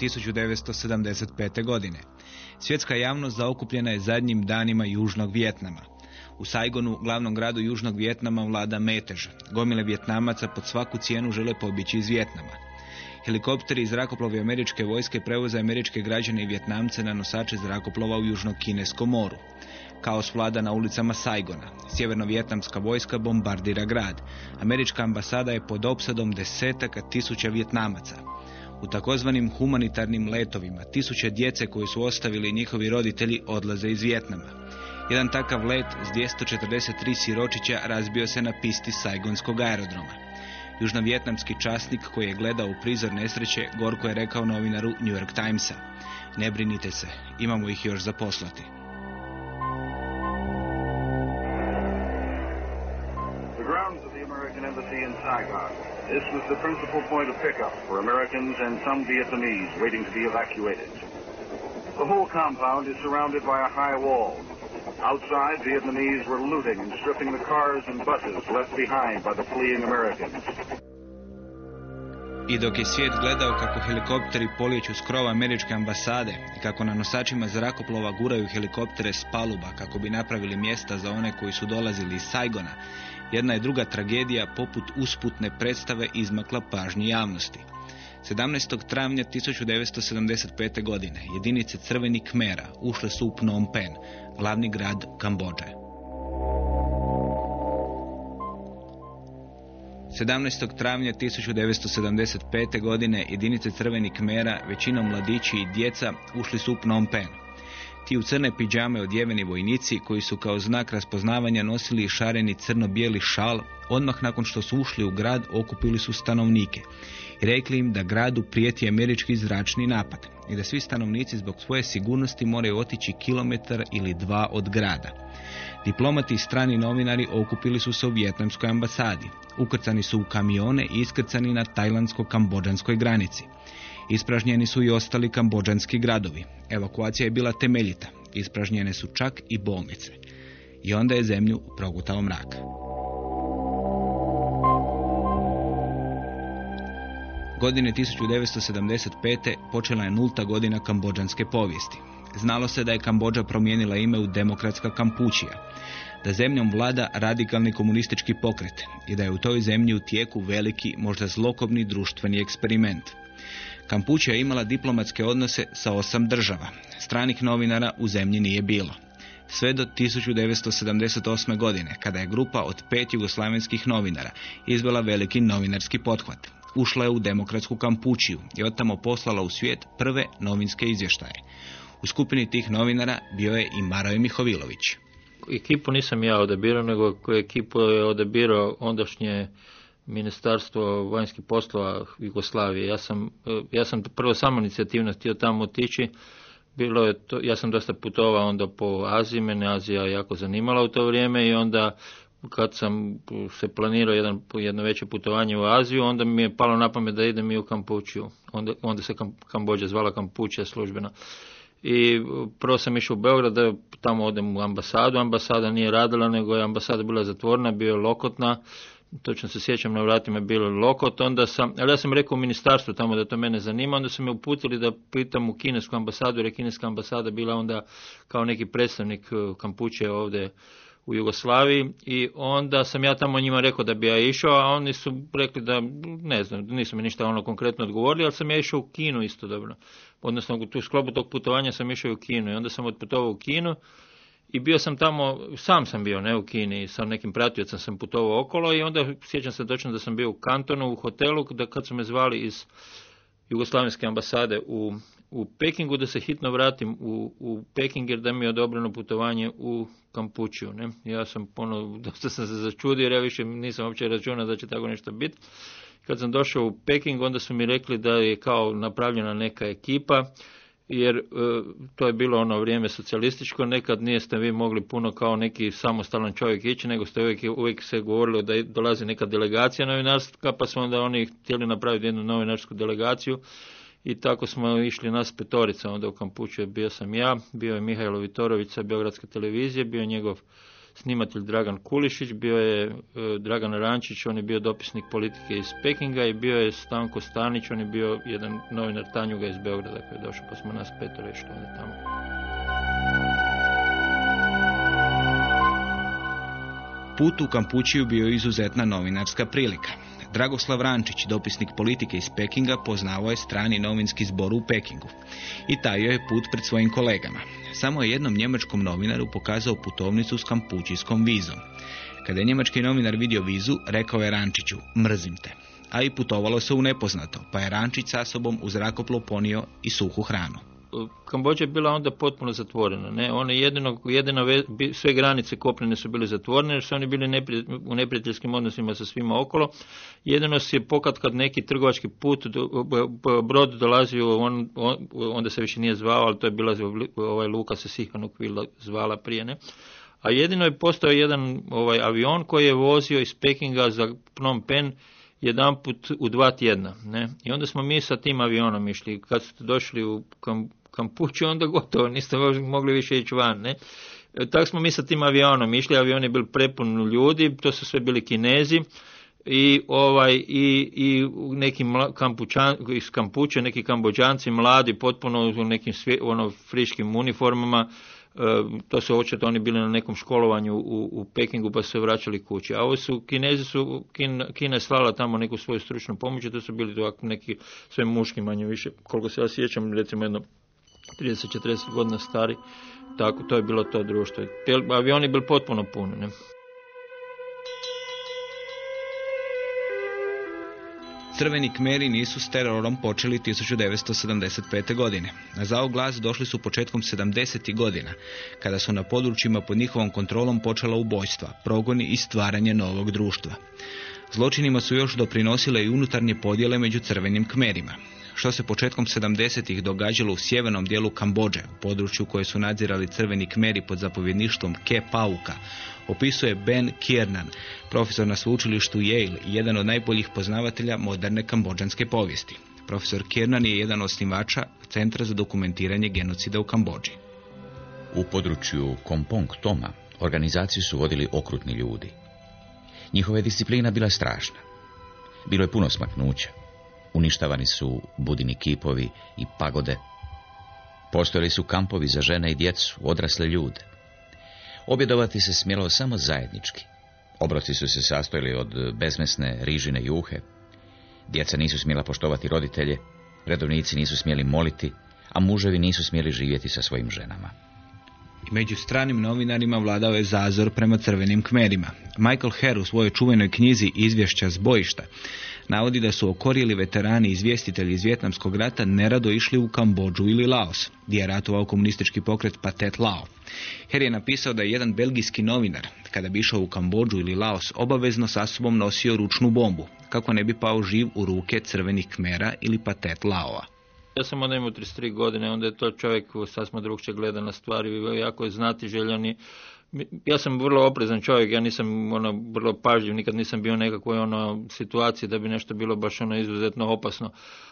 1975. godine. Svjetska javnost zaokupljena je zadnjim danima Južnog Vjetnama. U Saigonu, glavnom gradu Južnog Vjetnama, vlada metež. Gomile Vjetnamaca pod svaku cijenu žele pobjeći iz Vjetnama. Helikopteri i zrakoplovi američke vojske prevoze američke građane i Vjetnamce na nosače zrakoplova u Južno-Kineskom moru. Kaos vlada na ulicama Saigona. Sjeverno-vjetnamska vojska bombardira grad. Američka ambasada je pod opsadom desetaka tisuća Vjetnamaca. U takozvanim humanitarnim letovima tisuće djece koje su ostavili njihovi roditelji odlaze iz Vjetnama. Jedan takav let s 243 siročića razbio se na pisti Saigonskog aerodroma. Južnovjetnamski časnik koji je gledao u prizor nesreće gorko je rekao novinaru New York Timesa. Ne brinite se, imamo ih još zaposlati. This was the principal point of pickup for Americans and some Vietnamese waiting to be evacuated. The whole compound is surrounded by a high wall. Outside, Vietnamese were looting and stripping the cars and buses left behind by the fleeing Americans. I dok je svijet gledao kako helikopteri polijeću s krova američke ambasade i kako na nosačima zrakoplova guraju helikoptere s paluba kako bi napravili mjesta za one koji su dolazili iz Saigona, jedna je druga tragedija poput usputne predstave izmakla pažnji javnosti. 17. travnja 1975. godine jedinice crvenih kmera ušle su u Phnom Penh, glavni grad Kambođe. 17. travnja 1975. godine jedinice crvenih kmera, većinom mladići i djeca, ušli su u Phnom Penh. Ti u crne pidžame odjeveni vojnici koji su kao znak raspoznavanja nosili šareni crno-bijeli šal, odmah nakon što su ušli u grad okupili su stanovnike i rekli im da gradu prijeti američki zračni napad i da svi stanovnici zbog svoje sigurnosti moraju otići kilometar ili dva od grada. Diplomati i strani novinari okupili su se u vjetnamskoj ambasadi. Ukrcani su u kamione i iskrcani na tajlandsko-kambođanskoj granici. Ispražnjeni su i ostali kambođanski gradovi. Evakuacija je bila temeljita. Ispražnjene su čak i bolnice. I onda je zemlju progutao mrak. Godine 1975. počela je nulta godina kambođanske povijesti. Znalo se da je Kambođa promijenila ime u demokratska Kampučija, da zemljom vlada radikalni komunistički pokret i da je u toj zemlji u tijeku veliki, možda zlokobni društveni eksperiment. Kampučija je imala diplomatske odnose sa osam država. Stranih novinara u zemlji nije bilo. Sve do 1978. godine, kada je grupa od pet jugoslavenskih novinara izvela veliki novinarski pothvat. Ušla je u demokratsku Kampučiju i otamo poslala u svijet prve novinske izvještaje. U skupini tih novinara bio je i Maroje Mihovilović. Ekipu nisam ja odabirao, nego ekipu je odabirao ondašnje ministarstvo vanjskih poslova Jugoslavije. Ja sam, ja sam prvo samo inicijativno htio tamo otići. Bilo je to, ja sam dosta putovao onda po Aziji, mene Azija jako zanimala u to vrijeme i onda kad sam se planirao jedan, jedno veće putovanje u Aziju, onda mi je palo na pamet da idem i u Kampučiju. Onda, onda se Kambođa zvala Kampučija službeno. I prvo sam išao u Beograd da tamo odem u ambasadu. Ambasada nije radila, nego je ambasada bila zatvorena, bio je lokotna. Točno se sjećam na vratima bilo lokot, onda sam, ali ja sam rekao u ministarstvu tamo da to mene zanima, onda su me uputili da pitam u kinesku ambasadu, jer je kineska ambasada bila onda kao neki predstavnik e, Kampuće ovdje u Jugoslaviji i onda sam ja tamo njima rekao da bi ja išao, a oni su rekli da, ne znam, nisu mi ništa ono konkretno odgovorili, ali sam ja išao u Kinu isto dobro. Odnosno u sklopu tog putovanja sam išao u Kinu i onda sam otputovao u Kinu i bio sam tamo, sam sam bio ne u Kini, sa nekim pratiocem sam putovao okolo i onda sjećam se točno da sam bio u kantonu, u hotelu, da kad su me zvali iz Jugoslavenske ambasade u, u Pekingu, da se hitno vratim u, u Peking jer da mi je odobreno putovanje u Kampučiju. Ne? Ja sam ponovno, dosta sam se začudio jer ja više nisam uopće računao da će tako nešto biti. Kad sam došao u Peking, onda su mi rekli da je kao napravljena neka ekipa, jer e, to je bilo ono vrijeme socijalističko, nekad niste vi mogli puno kao neki samostalan čovjek ići, nego ste uvijek, uvijek se govorilo da dolazi neka delegacija novinarstva, pa su onda oni htjeli napraviti jednu novinarsku delegaciju i tako smo išli nas petorica onda u Kampuću, bio sam ja, bio je Mihajlo Vitorović sa Beogradske televizije, bio je njegov snimatelj Dragan Kulišić, bio je e, Dragan Rančić, on je bio dopisnik politike iz Pekinga i bio je Stanko Stanić, on je bio jedan novinar Tanjuga iz Beograda koji je došao, pa smo nas petoro išli onda tamo. Put u Kampučiju bio izuzetna novinarska prilika. Dragoslav Rančić, dopisnik politike iz Pekinga, poznavao je strani novinski zbor u Pekingu i tajio je put pred svojim kolegama. Samo je jednom njemačkom novinaru pokazao putovnicu s kampučijskom vizom. Kada je njemački novinar vidio vizu, rekao je Rančiću, mrzim te. A i putovalo se u nepoznato, pa je Rančić sa sobom u zrakoplov ponio i suhu hranu. Kambođa je bila onda potpuno zatvorena. Ne? One jedino, jedino, sve granice kopnene su bile zatvorene jer su oni bili u neprijateljskim odnosima sa svima okolo. Jedino se je pokad kad neki trgovački put, brod dolazio, on, onda se više nije zvao, ali to je bila ovaj Luka se Sihanuk zvala prije. Ne? A jedino je postao jedan ovaj avion koji je vozio iz Pekinga za Phnom Penh jedan put u dva tjedna. Ne? I onda smo mi sa tim avionom išli. Kad ste došli u kampuću, onda gotovo, niste mogli više ići van. Ne? E, tako smo mi sa tim avionom išli, avion je bil prepun ljudi, to su sve bili kinezi, i ovaj i, i neki kampučan, iz Kampuče, neki kambođanci mladi potpuno u nekim svje, ono friškim uniformama to su očito oni bili na nekom školovanju u, u Pekingu pa su se vraćali kući. A ovo su, Kinezi su, Kina je slala tamo neku svoju stručnu pomoć i to su bili ovako neki sve muški manje više, koliko se ja sjećam, recimo jedno 30-40 godina stari, tako to je bilo to društvo. Avioni bili potpuno puni. Ne? Crveni kmeri nisu s terorom počeli 1975. godine. Na zao glas došli su početkom 70. godina, kada su na područjima pod njihovom kontrolom počela ubojstva, progoni i stvaranje novog društva. Zločinima su još doprinosile i unutarnje podjele među crvenim kmerima što se početkom 70-ih događalo u sjevernom dijelu Kambođe, u području koje su nadzirali crveni kmeri pod zapovjedništvom Ke Pauka, opisuje Ben Kiernan, profesor na sveučilištu Yale jedan od najboljih poznavatelja moderne kambođanske povijesti. Profesor Kiernan je jedan od osnivača Centra za dokumentiranje genocida u Kambođi. U području Kompong Toma organizaciju su vodili okrutni ljudi. Njihova disciplina bila strašna. Bilo je puno smaknuća. Uništavani su budini kipovi i pagode. Postojali su kampovi za žene i djecu, odrasle ljude. Objedovati se smjelo samo zajednički. Obroci su se sastojili od bezmesne rižine juhe. Djeca nisu smjela poštovati roditelje, redovnici nisu smjeli moliti, a muževi nisu smjeli živjeti sa svojim ženama. Među stranim novinarima vladao je zazor prema crvenim kmerima. Michael Herr u svojoj čuvenoj knjizi Izvješća s bojišta navodi da su okorjeli veterani izvjestitelji iz Vjetnamskog rata nerado išli u Kambođu ili Laos, gdje je ratovao komunistički pokret Patet Lao. Her je napisao da je jedan belgijski novinar, kada bi išao u Kambođu ili Laos, obavezno sa sobom nosio ručnu bombu, kako ne bi pao živ u ruke crvenih kmera ili Patet Laova. Ja sam onda imao 33 godine, onda je to čovjek sasma drugčije gleda na stvari, jako je znati željani ja sam vrlo oprezan čovjek, ja nisam ono vrlo pažljiv, nikad nisam bio u nekakvoj ono situaciji da bi nešto bilo baš ono izuzetno opasno.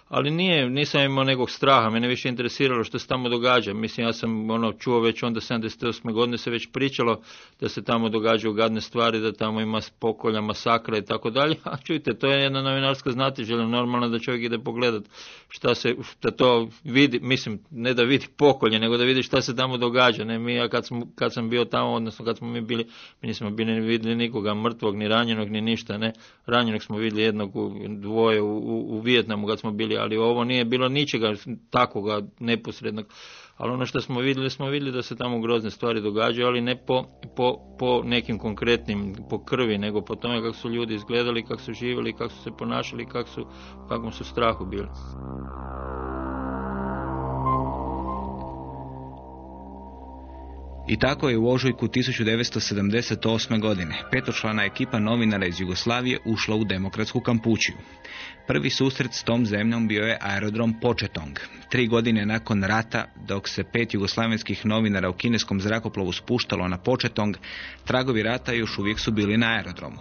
Ali nije, nisam imao nekog straha, mene više interesiralo što se tamo događa. Mislim, ja sam ono čuo već onda 78. godine se već pričalo da se tamo događaju gadne stvari, da tamo ima pokolja, masakra i tako dalje. A čujte, to je jedna novinarska znatiželja, normalno da čovjek ide pogledat šta se, da to vidi, mislim, ne da vidi pokolje, nego da vidi šta se tamo događa. Ne, mi, ja kad, sam, kad sam bio tamo, odnosno kad smo mi bili, mi nismo bili vidjeli nikoga mrtvog, ni ranjenog, ni ništa, ne. Ranjenog smo vidjeli jednog, dvoje u, u, Vijetnamu kad smo bili, ali ovo nije bilo ničega takvoga neposrednog. Ali ono što smo vidjeli, smo vidjeli da se tamo grozne stvari događaju, ali ne po, po, po nekim konkretnim, po krvi, nego po tome kako su ljudi izgledali, kako su živjeli, kako su se ponašali, kako su, kakvom su strahu bili. I tako je u ožujku 1978. godine petočlana ekipa novinara iz Jugoslavije ušla u demokratsku kampučiju. Prvi susret s tom zemljom bio je aerodrom Početong. Tri godine nakon rata, dok se pet jugoslavenskih novinara u kineskom zrakoplovu spuštalo na Početong, tragovi rata još uvijek su bili na aerodromu.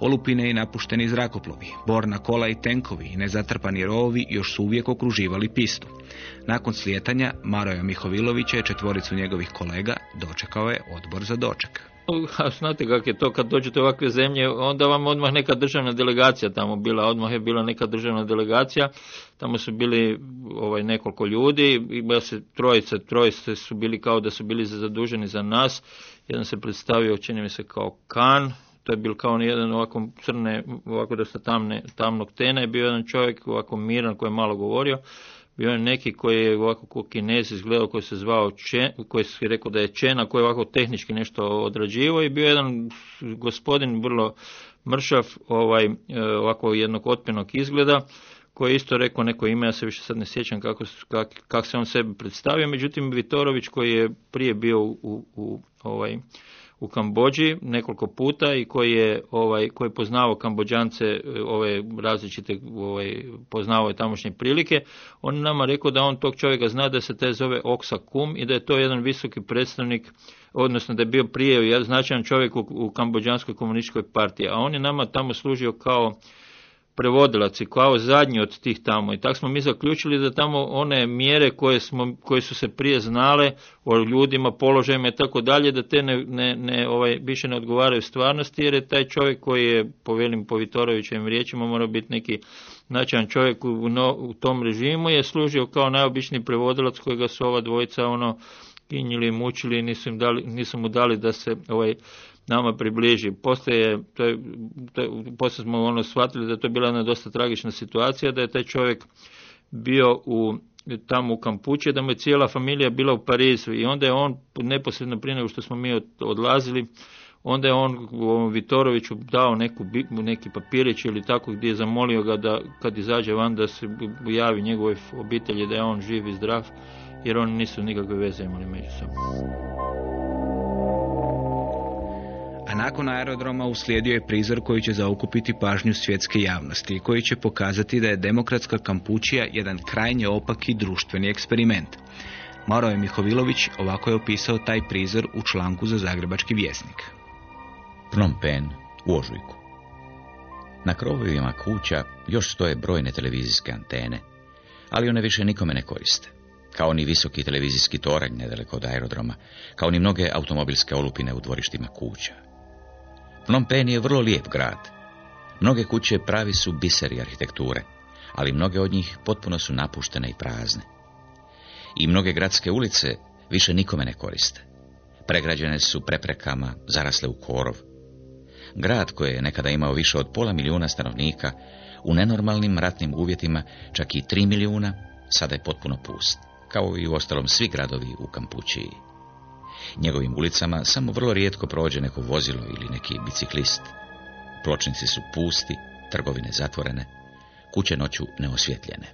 Olupine i napušteni zrakoplovi, borna kola i tenkovi i nezatrpani rovovi još su uvijek okruživali pistu. Nakon slijetanja Maroja Mihovilovića i četvoricu njegovih kolega dočekao je odbor za doček. A znate kako je to kad dođete u ovakve zemlje, onda vam odmah neka državna delegacija tamo bila, odmah je bila neka državna delegacija, tamo su bili ovaj nekoliko ljudi, i se trojice, trojice su bili kao da su bili zaduženi za nas, jedan se predstavio, čini mi se kao Kan, to je bil kao jedan ovako crne, ovako dosta tamne, tamnog tena, je bio jedan čovjek ovako miran koji je malo govorio, bio je neki koji je ovako ko kinez izgledao koji se zvao Čen, koji se rekao da je Čena, koji je ovako tehnički nešto odrađivao i bio je jedan gospodin vrlo mršav, ovaj, e, ovako jednog otpjenog izgleda, koji je isto rekao neko ime, ja se više sad ne sjećam kako, kak, kak se on sebi predstavio, međutim Vitorović koji je prije bio u, u ovaj, u Kambođi nekoliko puta i koji je ovaj koji je poznavao Kambođance e, ove različite ovaj poznavao je tamošnje prilike. On nama rekao da on tog čovjeka zna da se te zove Oksa Kum i da je to jedan visoki predstavnik odnosno da je bio prije značajan čovjek u, u Kambođanskoj komunističkoj partiji. A on je nama tamo služio kao prevodilac i kao zadnji od tih tamo. I tako smo mi zaključili da tamo one mjere koje, smo, koje su se prije znale o ljudima, položajima i tako dalje, da te ne, ne, ne, ovaj, više ne odgovaraju stvarnosti, jer je taj čovjek koji je, po velim po Vitorovićevim riječima, mora biti neki značajan čovjek u, no, u tom režimu, je služio kao najobičniji prevodilac kojega su ova dvojica ono kinjili mučili nisu, im dali, nisu mu dali da se ovaj, nama približi. Poslije, to je, to je, poslije smo ono shvatili da je to bila jedna dosta tragična situacija, da je taj čovjek bio u tamo u Kampuće, da mu je cijela familija bila u Parizu i onda je on neposredno prije nego što smo mi odlazili, onda je on Vitoroviću dao neku, neki papirić ili tako gdje je zamolio ga da kad izađe van da se javi njegovoj obitelji da je on živ i zdrav jer oni nisu nikakve veze imali među sobom a nakon aerodroma uslijedio je prizor koji će zaokupiti pažnju svjetske javnosti i koji će pokazati da je demokratska kampučija jedan krajnje opaki društveni eksperiment. Maro je Mihovilović ovako je opisao taj prizor u članku za Zagrebački vjesnik. Phnom Penh u ožujku. Na krovovima kuća još stoje brojne televizijske antene, ali one više nikome ne koriste. Kao ni visoki televizijski toranj nedaleko od aerodroma, kao ni mnoge automobilske olupine u dvorištima kuća. Phnom Penh je vrlo lijep grad. Mnoge kuće pravi su biseri arhitekture, ali mnoge od njih potpuno su napuštene i prazne. I mnoge gradske ulice više nikome ne koriste. Pregrađene su preprekama, zarasle u korov. Grad koji je nekada imao više od pola milijuna stanovnika, u nenormalnim ratnim uvjetima čak i tri milijuna, sada je potpuno pust, kao i u ostalom svi gradovi u Kampučiji. Njegovim ulicama samo vrlo rijetko prođe neko vozilo ili neki biciklist. Pločnici su pusti, trgovine zatvorene, kuće noću neosvjetljene.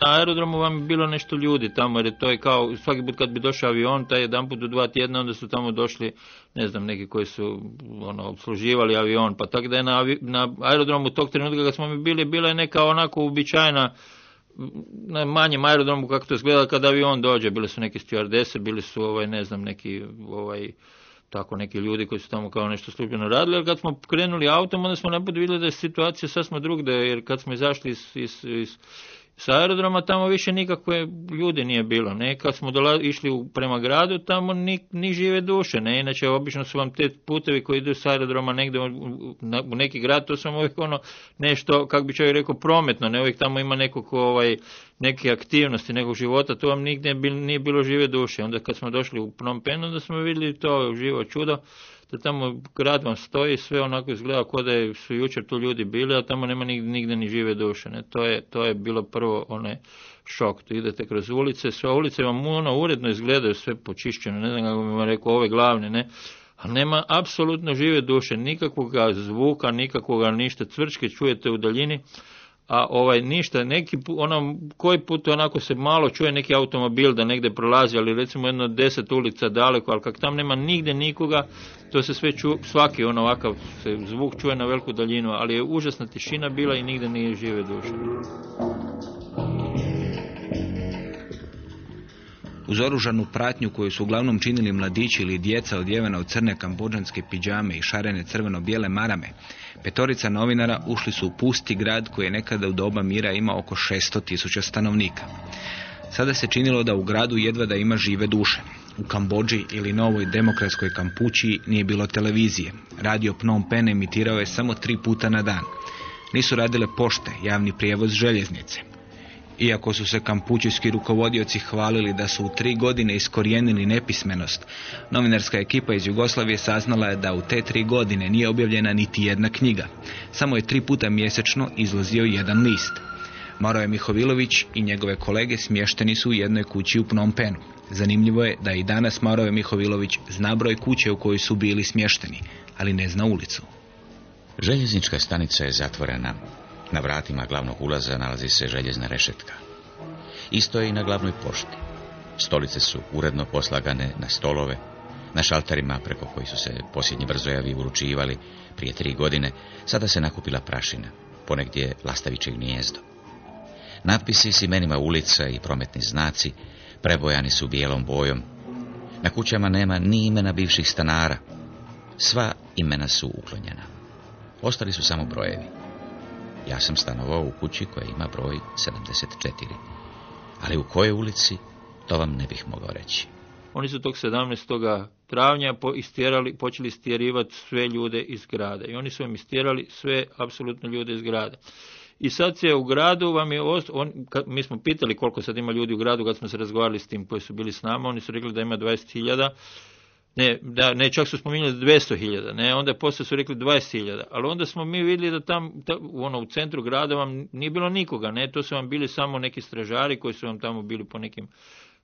Na aerodromu vam je bilo nešto ljudi tamo, jer to je kao, svaki put kad bi došao avion, taj jedan put u dva tjedna, onda su tamo došli, ne znam, neki koji su ono, obsluživali avion, pa tako da je na, na aerodromu tog trenutka kad smo mi bili, bila je neka onako uobičajena na manjem aerodromu kako to izgleda kada avion dođe, bile su neke stewardese, bili su ovaj ne znam neki ovaj tako neki ljudi koji su tamo kao nešto službeno radili, ali kad smo krenuli autom, onda smo napod vidjeli da je situacija sasma drugde, jer kad smo izašli iz, iz, iz sa aerodroma tamo više nikakve ljudi nije bilo. Ne? Kad smo dola, išli prema gradu, tamo ni, ni žive duše. Ne? Inače, obično su vam te putevi koji idu sa aerodroma negdje u, u neki grad, to sam uvijek ono nešto, kako bi čovjek rekao, prometno. Ne uvijek tamo ima nekog ovaj, neke aktivnosti, nekog života, tu vam nigdje nije bilo žive duše. Onda kad smo došli u Phnom Penh, onda smo vidjeli to živo čudo da tamo grad vam stoji, sve onako izgleda kao da su jučer tu ljudi bili, a tamo nema nigdje, nigdje ni žive duše. Ne? To, je, to je bilo prvo onaj šok. Tu idete kroz ulice, sve ulice vam ono uredno izgledaju, sve počišćeno, ne znam kako bi vam rekao, ove glavne, ne? Ali nema apsolutno žive duše, nikakvog zvuka, nikakvog ništa, cvrčke čujete u daljini, a ovaj ništa, neki ono, koji put onako se malo čuje neki automobil da negdje prolazi, ali recimo jedno deset ulica daleko, ali kak tam nema nigdje nikoga, to se sve čuje, svaki on ovakav se zvuk čuje na veliku daljinu, ali je užasna tišina bila i nigdje nije žive duše. Uz oružanu pratnju koju su uglavnom činili mladići ili djeca odjevena u crne kambođanske pidžame i šarene crveno-bijele marame, petorica novinara ušli su u pusti grad koji je nekada u doba mira imao oko 600 tisuća stanovnika. Sada se činilo da u gradu jedva da ima žive duše. U Kambođi ili Novoj demokratskoj kampući nije bilo televizije. Radio Phnom Penh emitirao je samo tri puta na dan. Nisu radile pošte, javni prijevoz željeznice. Iako su se kampučijski rukovodioci hvalili da su u tri godine iskorijenili nepismenost, novinarska ekipa iz Jugoslavije saznala je da u te tri godine nije objavljena niti jedna knjiga. Samo je tri puta mjesečno izlazio jedan list. Maroje Mihovilović i njegove kolege smješteni su u jednoj kući u Phnom Penhu. Zanimljivo je da i danas Maroje Mihovilović zna broj kuće u kojoj su bili smješteni, ali ne zna ulicu. Željeznička stanica je zatvorena, na vratima glavnog ulaza nalazi se željezna rešetka. Isto je i na glavnoj pošti. Stolice su uredno poslagane na stolove, na šalterima preko koji su se posljednji brzojavi uručivali prije tri godine, sada se nakupila prašina, ponegdje lastaviće gnijezdo. Natpisi s imenima ulica i prometni znaci prebojani su bijelom bojom. Na kućama nema ni imena bivših stanara. Sva imena su uklonjena. Ostali su samo brojevi. Ja sam stanovao u kući koja ima broj 74. Ali u kojoj ulici, to vam ne bih mogao reći. Oni su tog 17. travnja istjerali, počeli istjerivati sve ljude iz grada. I oni su im istjerali sve apsolutno ljude iz grada. I sad se u gradu vam je, on, mi smo pitali koliko sad ima ljudi u gradu kad smo se razgovarali s tim koji su bili s nama, oni su rekli da ima 20.000 ne, da, ne, čak su spominjali 200.000, ne, onda poslije su rekli 20.000, ali onda smo mi vidjeli da tam, ono, u centru grada vam nije bilo nikoga, ne, to su vam bili samo neki stražari koji su vam tamo bili po nekim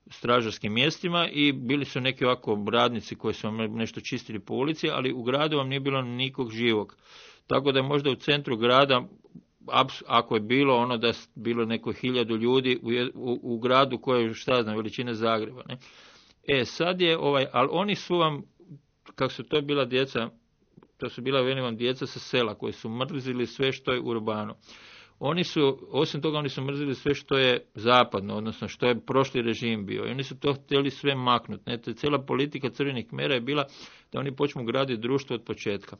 stražarskim mjestima i bili su neki ovako radnici koji su vam nešto čistili po ulici, ali u gradu vam nije bilo nikog živog. Tako da možda u centru grada ako je bilo ono da je bilo neko hiljadu ljudi u, u, u gradu koje je šta znam veličine Zagreba, ne, E, sad je, ovaj, ali oni su vam, kako su to bila djeca, to su bila velim vam djeca sa sela koji su mrzili sve što je urbano. Oni su, osim toga, oni su mrzili sve što je zapadno, odnosno što je prošli režim bio. I oni su to htjeli sve maknuti. Ne? Cijela politika crvenih mera je bila da oni počnu graditi društvo od početka.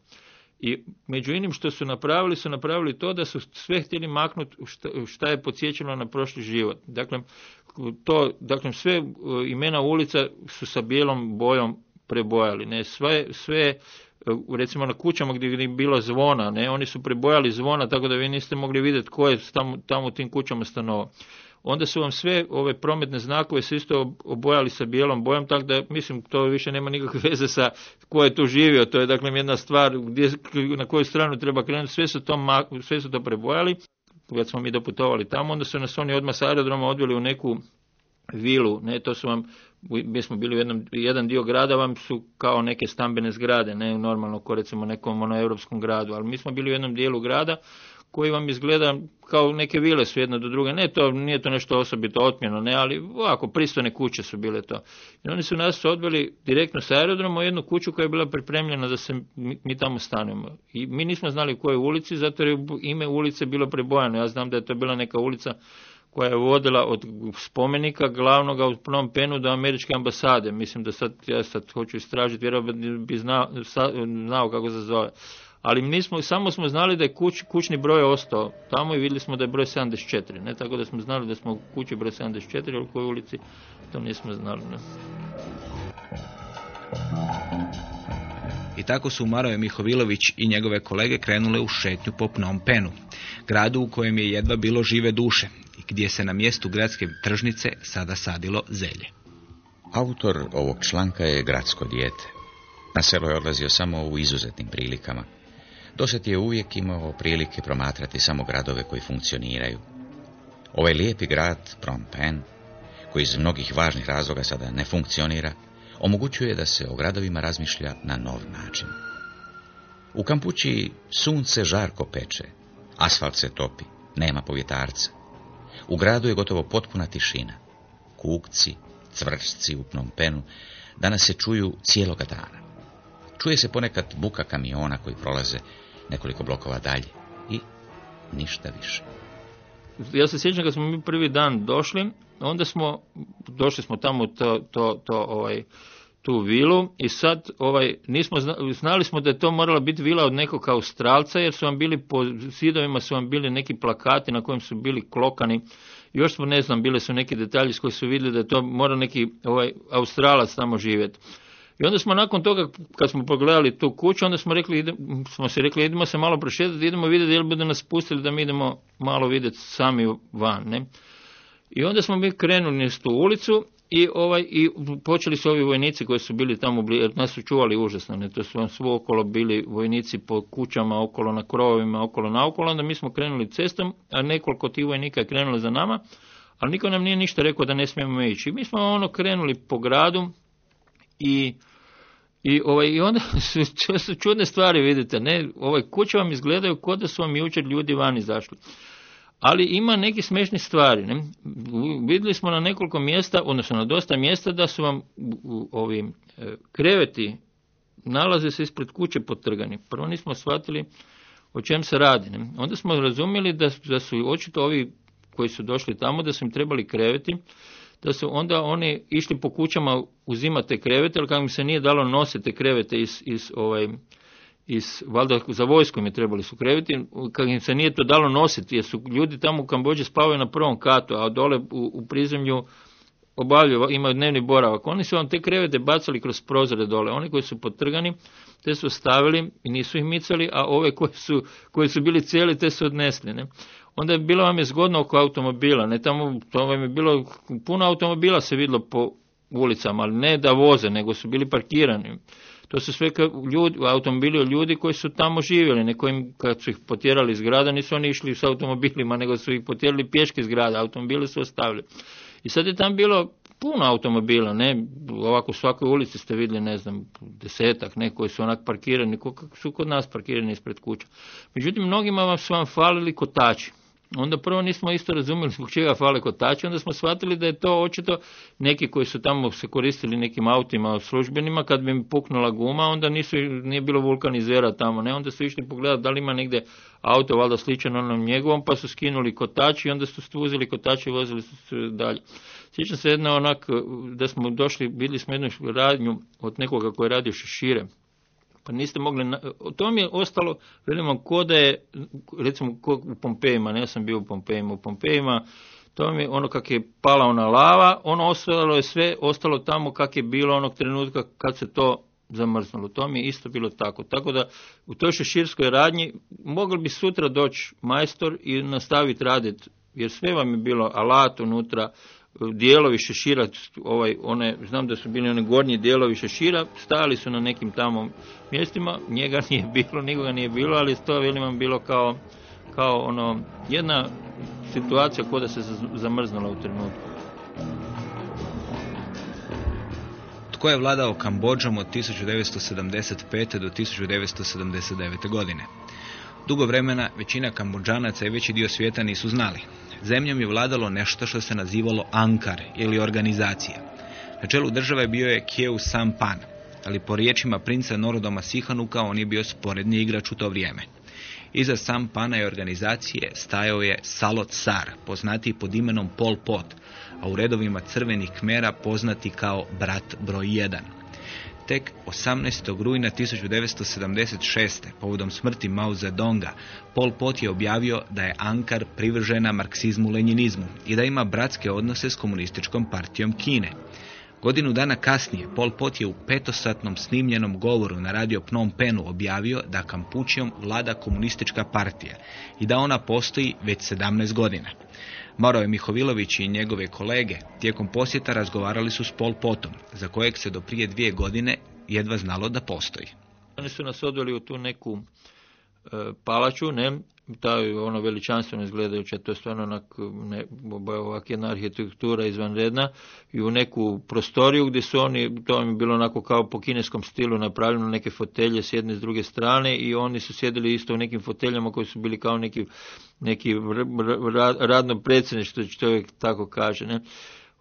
I među inim što su napravili, su napravili to da su sve htjeli maknuti šta je podsjećalo na prošli život. Dakle, to, dakle, sve e, imena ulica su sa bijelom bojom prebojali. Ne, sve, sve e, recimo na kućama gdje je bilo zvona, ne, oni su prebojali zvona tako da vi niste mogli vidjeti ko je tamo, tamo u tim kućama stanovao onda su vam sve ove prometne znakove se isto obojali sa bijelom bojom, tako da mislim to više nema nikakve veze sa ko je tu živio, to je dakle jedna stvar gdje, na koju stranu treba krenuti, sve su to, sve su to prebojali, kad smo mi doputovali tamo, onda su nas oni odmah sa aerodroma odveli u neku vilu, ne, to su vam, mi smo bili u jednom, jedan dio grada vam su kao neke stambene zgrade, ne normalno ko recimo nekom ono europskom gradu, ali mi smo bili u jednom dijelu grada koji vam izgleda kao neke vile su jedna do druge. Ne, to nije to nešto osobito otmjeno, ne, ali ovako pristojne kuće su bile to. I oni su nas odveli direktno sa aerodroma u jednu kuću koja je bila pripremljena da se mi, tamo stanemo. I mi nismo znali u kojoj ulici, zato je ime ulice bilo prebojano. Ja znam da je to bila neka ulica koja je vodila od spomenika glavnoga u Phnom Penhu do američke ambasade. Mislim da sad, ja sad hoću istražiti, vjerojatno bi znao, znao kako se zove. Ali nismo, samo smo znali da je kuć, kućni broj ostao tamo i vidjeli smo da je broj 74. Ne tako da smo znali da smo u kući broj 74, ali u kojoj ulici to nismo znali. Ne. I tako su Maroje Mihovilović i njegove kolege krenule u šetnju po Phnom Penu, gradu u kojem je jedva bilo žive duše i gdje se na mjestu gradske tržnice sada sadilo zelje. Autor ovog članka je gradsko dijete. Na selo je odlazio samo u izuzetnim prilikama. Dosad je uvijek imao prilike promatrati samo gradove koji funkcioniraju. Ovaj lijepi grad, Phnom Penh, koji iz mnogih važnih razloga sada ne funkcionira, omogućuje da se o gradovima razmišlja na nov način. U Kampući sunce žarko peče, asfalt se topi, nema povjetarca. U gradu je gotovo potpuna tišina. Kukci, cvršci u penu danas se čuju cijeloga dana. Čuje se ponekad buka kamiona koji prolaze nekoliko blokova dalje i ništa više. Ja se sjećam kad smo mi prvi dan došli, onda smo, došli smo tamo to, to, to ovaj, tu vilu i sad ovaj, nismo znali smo da je to morala biti vila od nekog Australca jer su vam bili po zidovima su vam bili neki plakati na kojim su bili klokani. Još smo ne znam, bile su neki detalji s koji su vidjeli da je to mora neki ovaj, Australac tamo živjeti. I onda smo nakon toga, kad smo pogledali tu kuću, onda smo, rekli, ide, smo se rekli, idemo se malo prošetati, idemo vidjeti jel bude nas pustili da mi idemo malo vidjeti sami van. Ne? I onda smo mi krenuli niz tu ulicu i ovaj i počeli su ovi vojnici koji su bili tamo jer nas su čuvali užasno ne to su vam svo okolo bili vojnici po kućama okolo na krovovima okolo na okolo onda mi smo krenuli cestom a nekoliko tih vojnika je krenulo za nama ali niko nam nije ništa rekao da ne smijemo ići mi smo ono krenuli po gradu i i, ovaj, I onda su, čudne stvari, vidite, ne, ovaj, kuće vam izgledaju kod da su vam jučer ljudi van izašli ali ima neki smešni stvari. Ne? Vidjeli smo na nekoliko mjesta, odnosno na dosta mjesta da su vam ovi e, kreveti nalaze se ispred kuće potrgani. Prvo nismo shvatili o čem se radi. Ne? Onda smo razumjeli da, da su očito ovi koji su došli tamo, da su im trebali kreveti, da su onda oni išli po kućama uzimati krevete, ali kako im se nije dalo nositi krevete iz, iz ovaj, iz, valjda za vojskom je trebali su kreviti, kad im se nije to dalo nositi, jer su ljudi tamo u Kambođi spavaju na prvom katu, a dole u, u prizemlju obavljaju, imaju dnevni boravak. Oni su vam te krevete bacali kroz prozore dole. Oni koji su potrgani, te su stavili i nisu ih micali, a ove koji su, koji su bili cijeli, te su odnesli. Ne? Onda je bilo vam je zgodno oko automobila. Ne tamo, to vam je bilo, puno automobila se vidlo po ulicama, ali ne da voze, nego su bili parkirani. To su sve ljudi, automobili od ljudi koji su tamo živjeli, neko im kad su ih potjerali iz grada nisu oni išli s automobilima, nego su ih potjerali pješke iz grada, automobili su ostavili. I sad je tam bilo puno automobila, ne, ovako u svakoj ulici ste vidjeli, ne znam, desetak, ne, koji su onak parkirani, kako su kod nas parkirani ispred kuća. Međutim, mnogima vam su vam falili kotači onda prvo nismo isto razumjeli zbog čega fale kotači, onda smo shvatili da je to očito neki koji su tamo se koristili nekim autima službenima, kad bi im puknula guma, onda nisu, nije bilo vulkanizera tamo, ne, onda su išli pogledati da li ima negdje auto valjda sličan onom njegovom, pa su skinuli kotači i onda su uzeli kotači i vozili su dalje. Sjećam se jedno onak, da smo došli, bili smo jednu radnju od nekoga koji je radio šešire, pa niste mogli, to mi je ostalo, velimo, ko da je, recimo u Pompejima, ne sam bio u Pompejima, u Pompejima, to mi je ono kak je pala ona lava, ono ostalo je sve, ostalo tamo kak je bilo onog trenutka kad se to zamrznulo. To mi je isto bilo tako. Tako da u toj šeširskoj radnji mogli bi sutra doći majstor i nastaviti raditi, jer sve vam je bilo alat unutra, dijelovi šešira, ovaj, one, znam da su bili one gornji dijelovi šešira, stajali su na nekim tamo mjestima, njega nije bilo, nikoga nije bilo, ali to velim bilo kao, kao ono, jedna situacija koja se zamrznula u trenutku. Tko je vladao Kambođom od 1975. do 1979. godine? Dugo vremena većina Kambođanaca i veći dio svijeta nisu znali zemljom je vladalo nešto što se nazivalo Ankar ili organizacija. Na čelu države bio je Kjeu Sampan, ali po riječima princa Norodoma Sihanuka on je bio sporedni igrač u to vrijeme. Iza sam pana i organizacije stajao je Salot Sar, poznatiji pod imenom Pol Pot, a u redovima crvenih kmera poznati kao brat broj 1. Tek 18. rujna 1976. povodom smrti Mao Zedonga, Pol Pot je objavio da je Ankar privržena marksizmu-lenjinizmu i da ima bratske odnose s komunističkom partijom Kine. Godinu dana kasnije Pol Pot je u petosatnom snimljenom govoru na radio Phnom Penhu objavio da Kampučijom vlada komunistička partija i da ona postoji već 17 godina. Maro Mihovilović i njegove kolege tijekom posjeta razgovarali su s Pol Potom, za kojeg se do prije dvije godine jedva znalo da postoji. Oni su nas odveli u tu neku palaču, ne, ta ono veličanstveno izgledajuća, to je stvarno onak, ne, ovak jedna arhitektura izvanredna i u neku prostoriju gdje su oni, to je bilo onako kao po kineskom stilu napravljeno neke fotelje s jedne s druge strane i oni su sjedili isto u nekim foteljama koji su bili kao neki, neki radno predsjedništvo, što čovjek tako kaže. Ne?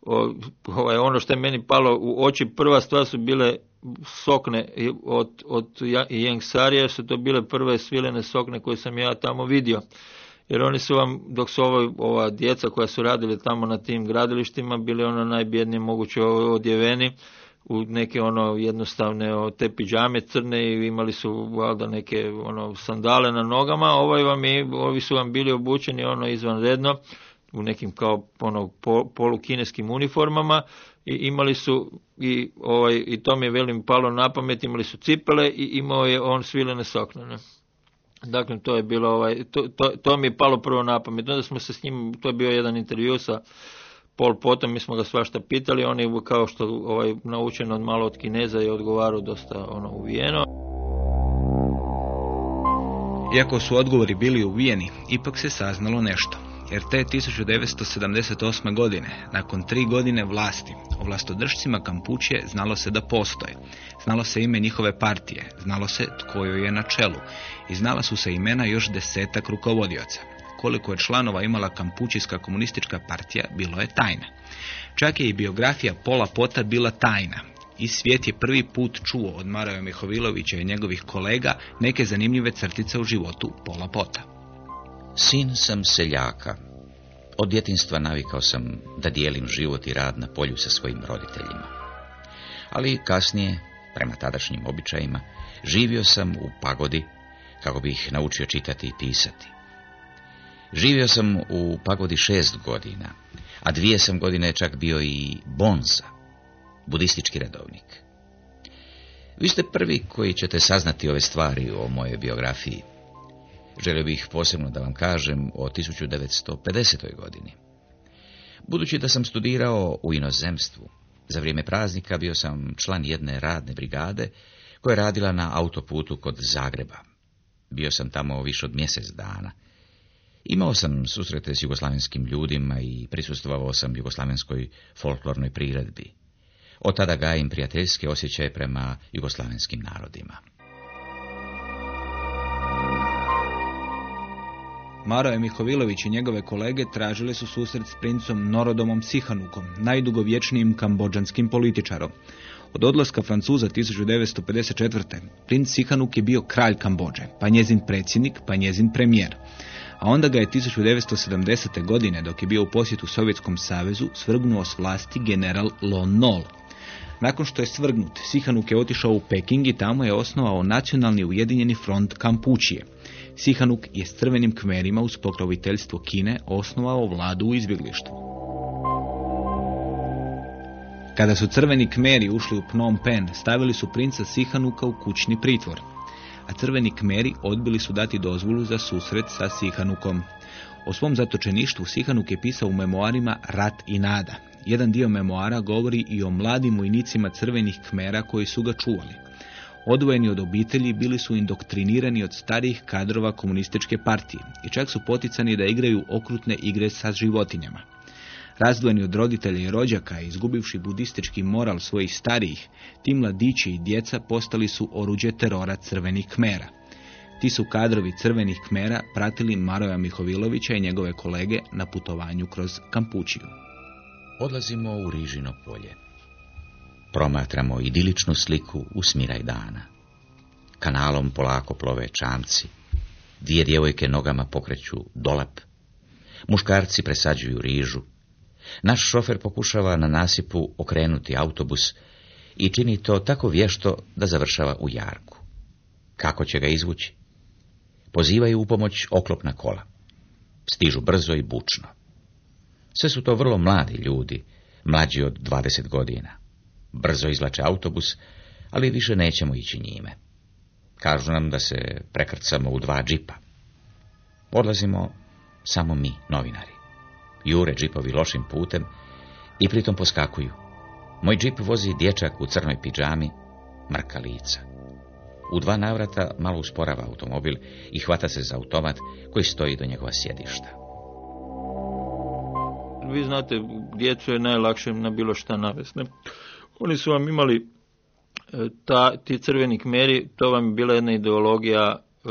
O, ovaj, ono što je meni palo u oči, prva stvar su bile sokne od, od Jengsarija su to bile prve svilene sokne koje sam ja tamo vidio. Jer oni su vam, dok su ovo, ova djeca koja su radili tamo na tim gradilištima, bili ono najbjednije moguće odjeveni u neke ono jednostavne te piđame crne i imali su valjda neke ono sandale na nogama, ovaj vam je, ovi su vam bili obučeni ono izvanredno u nekim kao ono polukineskim uniformama i imali su i ovaj i to mi je velim palo na pamet imali su cipele i imao je on svilene sokne Dakle, to je bilo, ovaj, to, to, to, mi je palo prvo na pamet. Onda smo se s njim, to je bio jedan intervju sa Pol Potom, mi smo ga svašta pitali, on je kao što ovaj, naučen od malo od Kineza i odgovarao dosta ono, uvijeno. Iako su odgovori bili uvijeni, ipak se saznalo nešto jer te 1978. godine, nakon tri godine vlasti, o vlastodržcima Kampučije znalo se da postoje. Znalo se ime njihove partije, znalo se tko joj je na čelu i znala su se imena još desetak rukovodioca. Koliko je članova imala Kampučijska komunistička partija, bilo je tajna. Čak je i biografija Pola Pota bila tajna, i svijet je prvi put čuo od Maraja Mihovilovića i njegovih kolega neke zanimljive crtice u životu Pola Pota. Sin sam seljaka. Od djetinstva navikao sam da dijelim život i rad na polju sa svojim roditeljima. Ali kasnije, prema tadašnjim običajima, živio sam u pagodi kako bih naučio čitati i pisati. Živio sam u pagodi šest godina, a dvije sam godine čak bio i bonza, budistički redovnik. Vi ste prvi koji ćete saznati ove stvari o mojoj biografiji, Želio bih posebno da vam kažem o 1950. godini. Budući da sam studirao u inozemstvu, za vrijeme praznika bio sam član jedne radne brigade koja je radila na autoputu kod Zagreba. Bio sam tamo više od mjesec dana. Imao sam susrete s jugoslavenskim ljudima i prisustvovao sam jugoslavenskoj folklornoj priredbi. Od tada gajim prijateljske osjećaje prema jugoslavenskim narodima. Maro Mihovilović i njegove kolege tražili su susret s princom Norodomom Sihanukom, najdugovječnijim kambođanskim političarom. Od odlaska Francuza 1954. princ Sihanuk je bio kralj Kambođe, pa njezin predsjednik, pa njezin premijer. A onda ga je 1970. godine, dok je bio u posjetu Sovjetskom savezu, svrgnuo s vlasti general Lon Nol. Nakon što je svrgnut, Sihanuk je otišao u Peking i tamo je osnovao nacionalni ujedinjeni front Kampučije. Sihanuk je s crvenim kmerima uz pokroviteljstvo Kine osnovao vladu u izbjeglištvu. Kada su crveni kmeri ušli u Phnom Penh, stavili su princa Sihanuka u kućni pritvor, a crveni kmeri odbili su dati dozvolu za susret sa Sihanukom. O svom zatočeništvu Sihanuk je pisao u memoarima Rat i nada. Jedan dio memoara govori i o mladim vojnicima crvenih kmera koji su ga čuvali. Odvojeni od obitelji bili su indoktrinirani od starijih kadrova komunističke partije i čak su poticani da igraju okrutne igre sa životinjama. Razdvojeni od roditelja i rođaka, izgubivši budistički moral svojih starijih, ti mladići i djeca postali su oruđe terora crvenih kmera. Ti su kadrovi crvenih kmera pratili Maroja Mihovilovića i njegove kolege na putovanju kroz Kampučiju. Odlazimo u Rižino polje promatramo idiličnu sliku usmiraj dana. Kanalom polako plove čamci. Dvije djevojke nogama pokreću dolap. Muškarci presađuju rižu. Naš šofer pokušava na nasipu okrenuti autobus i čini to tako vješto da završava u jarku. Kako će ga izvući? Pozivaju u pomoć oklopna kola. Stižu brzo i bučno. Sve su to vrlo mladi ljudi, mlađi od 20 godina. Brzo izlače autobus, ali više nećemo ići njime. Kažu nam da se prekrcamo u dva džipa. Odlazimo samo mi, novinari. Jure džipovi lošim putem i pritom poskakuju. Moj džip vozi dječak u crnoj pidžami, mrka lica. U dva navrata malo usporava automobil i hvata se za automat koji stoji do njegova sjedišta. Vi znate, djecu je najlakše na bilo šta navesti. Oni su vam imali e, ta, ti crveni kmeri, to vam je bila jedna ideologija e,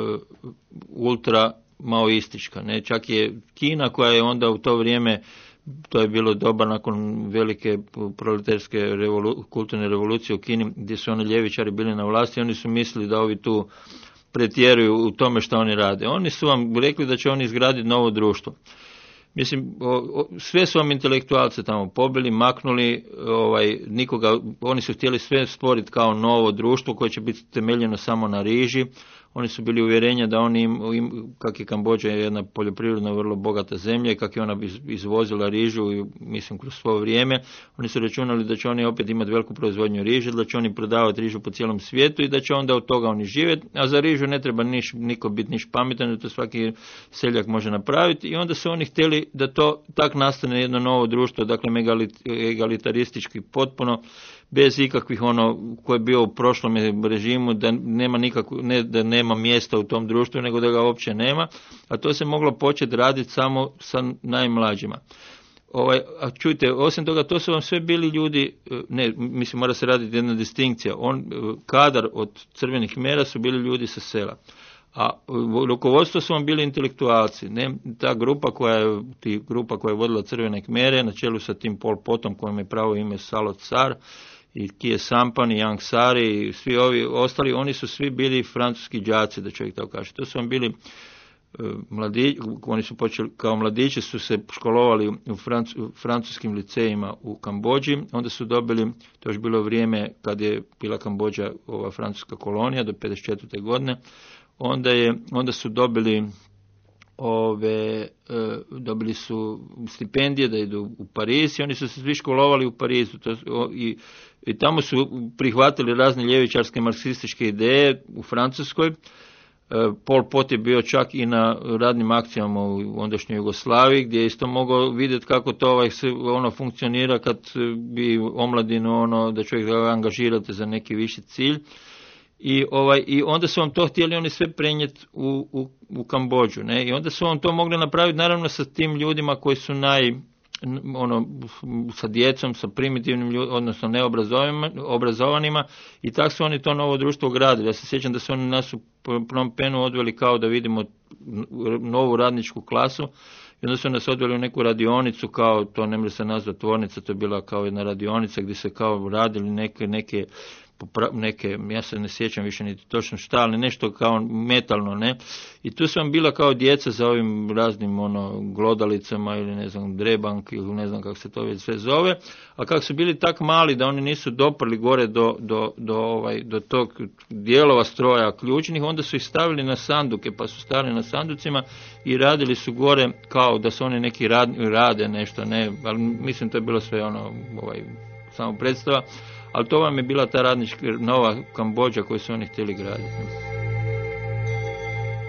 ultra maoistička. Ne? Čak je Kina koja je onda u to vrijeme to je bilo doba nakon velike proletarske revolu, kulturne revolucije u Kini gdje su oni ljevičari bili na vlasti oni su mislili da ovi tu pretjeruju u tome što oni rade. Oni su vam rekli da će oni izgraditi novo društvo. Mislim, sve su vam intelektualce tamo pobili, maknuli, ovaj, nikoga, oni su htjeli sve stvoriti kao novo društvo koje će biti temeljeno samo na riži, oni su bili uvjerenja da oni, im, im, kak je Kambođa jedna poljoprivredno vrlo bogata zemlja i kak je ona izvozila rižu, i, mislim, kroz svo vrijeme, oni su računali da će oni opet imati veliku proizvodnju riže, da će oni prodavati rižu po cijelom svijetu i da će onda od toga oni živjeti, a za rižu ne treba niš, niko biti niš pametan, da to svaki seljak može napraviti i onda su oni htjeli da to tak nastane jedno novo društvo, dakle egalitaristički potpuno, bez ikakvih ono koje je bio u prošlom režimu da nema nikakvu, ne da nema mjesta u tom društvu nego da ga uopće nema, a to se moglo početi raditi samo sa najmlađima. Ovaj, a čujte, osim toga, to su vam sve bili ljudi, e, ne, mislim, mora se raditi jedna distinkcija, on, e, kadar od crvenih mjera su bili ljudi sa sela. A rukovodstvo su vam bili intelektualci, ne, ta grupa koja je, ti grupa koja je vodila crvene kmere, na čelu sa tim Pol Potom, kojem je pravo ime Salot Car, i Kije Sampan i Yang Sari i svi ovi ostali, oni su svi bili francuski đaci, da čovjek tako kaže. To su vam bili e, mladići, oni su počeli kao mladići su se školovali u francuskim licejima u Kambođi, onda su dobili, to je bilo vrijeme kad je bila Kambođa ova francuska kolonija do 54. godine, onda, je, onda su dobili ove, e, dobili su stipendije da idu u Pariz i oni su se svi školovali u Parizu to, i, i tamo su prihvatili razne ljevičarske marksističke ideje u Francuskoj. E, Pol Pot je bio čak i na radnim akcijama u ondašnjoj Jugoslaviji gdje je isto mogao vidjeti kako to ovaj, ono funkcionira kad bi omladinu ono, da čovjek ga angažirate za neki viši cilj i, ovaj, I onda su vam to htjeli oni sve prenijeti u, u, u Kambođu. Ne? I onda su vam to mogli napraviti naravno sa tim ljudima koji su naj, ono, sa djecom, sa primitivnim ljudima, odnosno neobrazovanima i tako su oni to novo društvo gradili. Ja se sjećam da su oni nas u Phnom Penhu odveli kao da vidimo novu radničku klasu i onda su nas odveli u neku radionicu kao, to ne može se nazvati tvornica, to je bila kao jedna radionica gdje se kao radili neke, neke neke, ja se ne sjećam više niti točno šta, ali nešto kao metalno, ne. I tu sam bila kao djeca za ovim raznim ono glodalicama ili ne znam drebank ili ne znam kako se to već sve zove, a kako su bili tak mali da oni nisu doprli gore do, do, do, ovaj, do tog dijelova stroja ključnih, onda su ih stavili na sanduke, pa su stali na sanducima i radili su gore kao da su oni neki rad, rade nešto, ne, ali mislim to je bilo sve ono, ovaj, samo predstava ali to vam je bila ta radnička nova Kambođa koju su oni htjeli graditi.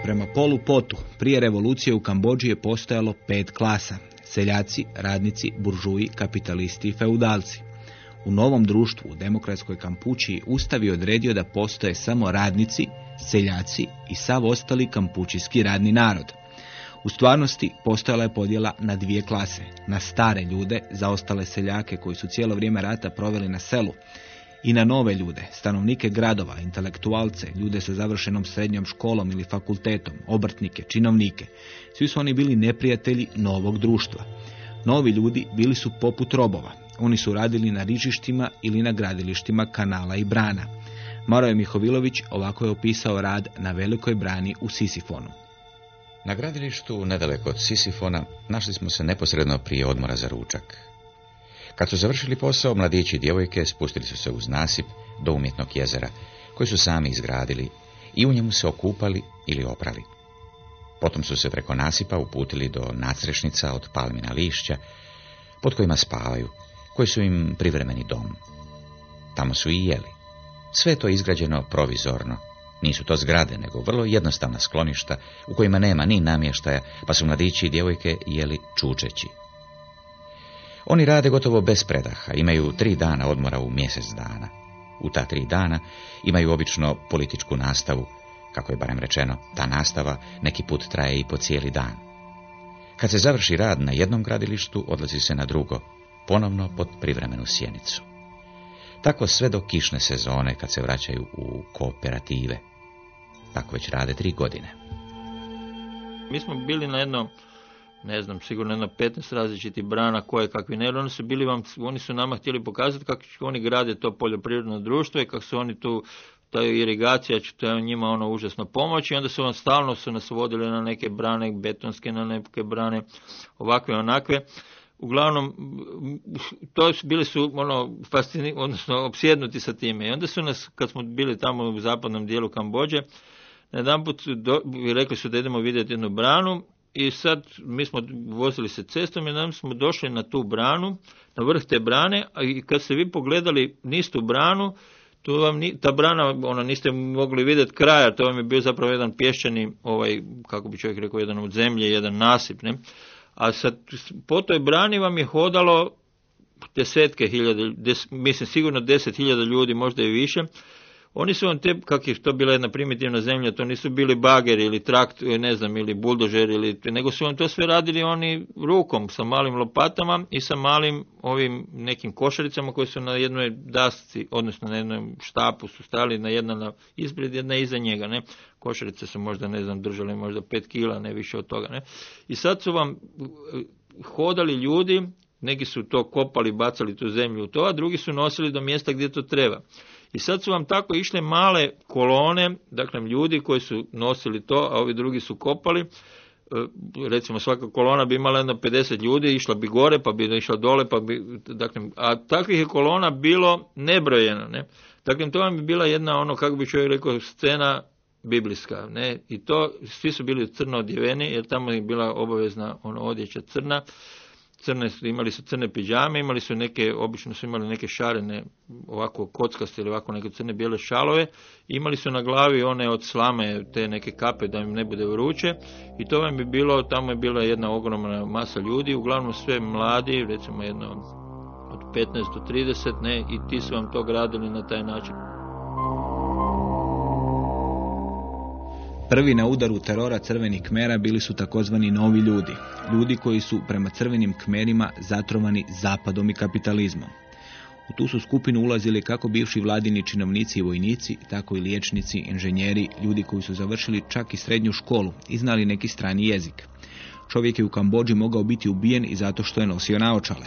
Prema Polu Potu, prije revolucije u Kambođi je postojalo pet klasa. Seljaci, radnici, buržuji, kapitalisti i feudalci. U novom društvu, u demokratskoj Kampučiji, Ustav je odredio da postoje samo radnici, seljaci i sav ostali kampučijski radni narod. U stvarnosti postojala je podjela na dvije klase, na stare ljude, za ostale seljake koji su cijelo vrijeme rata proveli na selu, i na nove ljude, stanovnike gradova, intelektualce, ljude sa završenom srednjom školom ili fakultetom, obrtnike, činovnike. Svi su oni bili neprijatelji novog društva. Novi ljudi bili su poput robova. Oni su radili na rižištima ili na gradilištima kanala i brana. Maroje Mihovilović ovako je opisao rad na velikoj brani u Sisifonu. Na gradilištu, nedaleko od Sisifona, našli smo se neposredno prije odmora za ručak. Kad su završili posao, mladići i djevojke spustili su se uz nasip do umjetnog jezera, koji su sami izgradili i u njemu se okupali ili oprali. Potom su se preko nasipa uputili do nacrešnica od palmina lišća, pod kojima spavaju, koji su im privremeni dom. Tamo su i jeli. Sve to izgrađeno provizorno. Nisu to zgrade, nego vrlo jednostavna skloništa u kojima nema ni namještaja, pa su mladići i djevojke jeli čučeći. Oni rade gotovo bez predaha, imaju tri dana odmora u mjesec dana. U ta tri dana imaju obično političku nastavu, kako je barem rečeno, ta nastava neki put traje i po cijeli dan. Kad se završi rad na jednom gradilištu, odlazi se na drugo, ponovno pod privremenu sjenicu. Tako sve do kišne sezone kad se vraćaju u kooperative. Tako već rade tri godine. Mi smo bili na jednom ne znam, sigurno jedno 15 različitih brana koje kakvi ne, oni su bili vam, oni su nama htjeli pokazati kako oni grade to poljoprivredno društvo i kako su oni tu ta irigacija će to njima ono užasno pomoći onda su on stalno su nas vodili na neke brane betonske, na neke brane ovakve onakve. Uglavnom, to bili su ono, fascini, odnosno opsjednuti sa time. I onda su nas, kad smo bili tamo u zapadnom dijelu Kambođe, na jedan put rekli su da idemo vidjeti jednu branu i sad mi smo vozili se cestom i nam smo došli na tu branu, na vrh te brane, i kad ste vi pogledali nistu branu, tu vam ni, ta brana, ona niste mogli vidjeti kraja, to vam je bio zapravo jedan pješčani, ovaj, kako bi čovjek rekao, jedan od zemlje, jedan nasip, ne? A sad, po toj brani vam je hodalo desetke hiljada, mislim sigurno deset hiljada ljudi, možda i više, oni su vam te, kak je to bila jedna primitivna zemlja, to nisu bili bageri ili trakt, ne znam, ili buldožeri, ili, nego su vam to sve radili oni rukom, sa malim lopatama i sa malim ovim nekim košaricama koje su na jednoj dasci, odnosno na jednom štapu su stali, na jedna na ispred, jedna iza njega, ne. Košarice su možda, ne znam, držale možda pet kila, ne više od toga, ne. I sad su vam eh, hodali ljudi, neki su to kopali, bacali tu zemlju u to, a drugi su nosili do mjesta gdje to treba. I sad su vam tako išle male kolone, dakle ljudi koji su nosili to, a ovi drugi su kopali, e, recimo svaka kolona bi imala jedno 50 ljudi, išla bi gore, pa bi išla dole, pa bi, dakle, a takvih je kolona bilo nebrojeno, ne. Dakle, to vam bi bila jedna, ono, kako bi čovjek rekao, scena biblijska, ne, i to, svi su bili crno odjeveni, jer tamo je bila obavezna, ono, odjeća crna, crne, imali su crne piđame, imali su neke, obično su imali neke šarene, ovako kockaste ili ovako neke crne bijele šalove, imali su na glavi one od slame, te neke kape da im ne bude vruće i to vam bi bilo, tamo je bila jedna ogromna masa ljudi, uglavnom sve mladi, recimo jedno od 15 do 30, ne, i ti su vam to gradili na taj način. Prvi na udaru terora crvenih kmera bili su takozvani novi ljudi, ljudi koji su prema crvenim kmerima zatrovani zapadom i kapitalizmom. U tu su skupinu ulazili kako bivši vladini činovnici i vojnici, tako i liječnici, inženjeri, ljudi koji su završili čak i srednju školu i znali neki strani jezik. Čovjek je u Kambođi mogao biti ubijen i zato što je nosio naočale.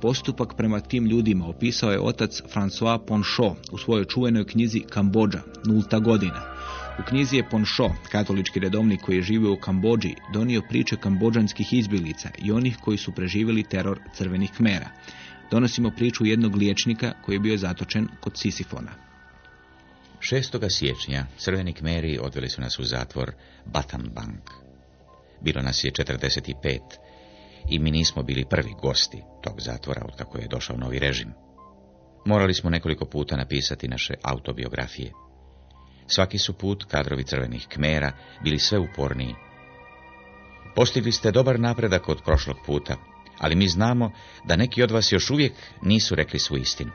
Postupak prema tim ljudima opisao je otac François Ponchot u svojoj čuvenoj knjizi Kambođa, nulta godina. U knjizi je Ponšo, katolički redovnik koji je živio u Kambođi, donio priče kambođanskih izbjeglica i onih koji su preživjeli teror crvenih kmera. Donosimo priču jednog liječnika koji je bio zatočen kod Sisifona. 6. siječnja crveni kmeri odveli su nas u zatvor Batanbank. Bilo nas je 45 i mi nismo bili prvi gosti tog zatvora od kako je došao novi režim. Morali smo nekoliko puta napisati naše autobiografije. Svaki su put kadrovi crvenih kmera bili sve uporniji. Postigli ste dobar napredak od prošlog puta, ali mi znamo da neki od vas još uvijek nisu rekli svu istinu.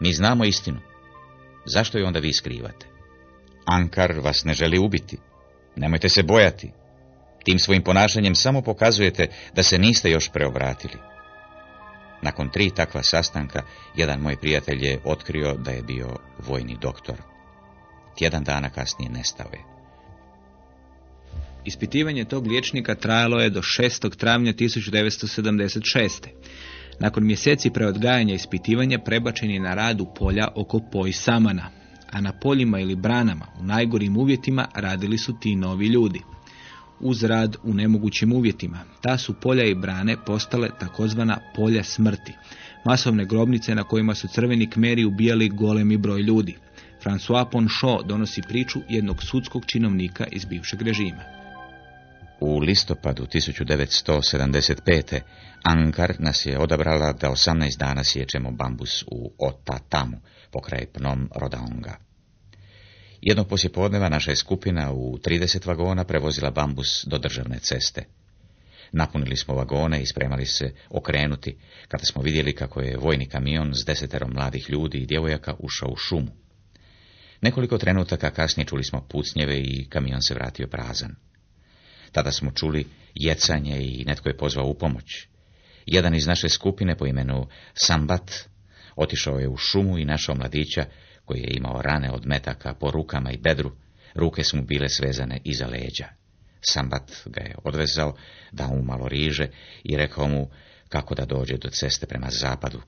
Mi znamo istinu. Zašto je onda vi skrivate? Ankar vas ne želi ubiti. Nemojte se bojati. Tim svojim ponašanjem samo pokazujete da se niste još preobratili. Nakon tri takva sastanka, jedan moj prijatelj je otkrio da je bio vojni doktor. Tjedan dana kasnije nestao je. Ispitivanje tog liječnika trajalo je do 6. travnja 1976. Nakon mjeseci preodgajanja ispitivanja prebačen je na rad u polja oko Poj Samana, a na poljima ili branama u najgorim uvjetima radili su ti novi ljudi. uz rad u nemogućim uvjetima. Ta su polja i brane postale takozvana polja smrti. Masovne grobnice na kojima su crveni kmeri ubijali golemi broj ljudi. François Ponchot donosi priču jednog sudskog činovnika iz bivšeg režima. U listopadu 1975. Ankar nas je odabrala da 18 dana sjećemo bambus u Otatamu, pokraj Pnom Rodaonga. Jednog poslijepodneva naša je skupina u 30 vagona prevozila bambus do državne ceste. Napunili smo vagone i spremali se okrenuti, kada smo vidjeli kako je vojni kamion s deseterom mladih ljudi i djevojaka ušao u šumu. Nekoliko trenutaka kasnije čuli smo pucnjeve i kamion se vratio prazan. Tada smo čuli jecanje i netko je pozvao u pomoć. Jedan iz naše skupine po imenu Sambat otišao je u šumu i našao mladića koji je imao rane od metaka po rukama i bedru, ruke su mu bile svezane iza leđa. Sambat ga je odvezao, dao mu malo riže i rekao mu kako da dođe do ceste prema zapadu.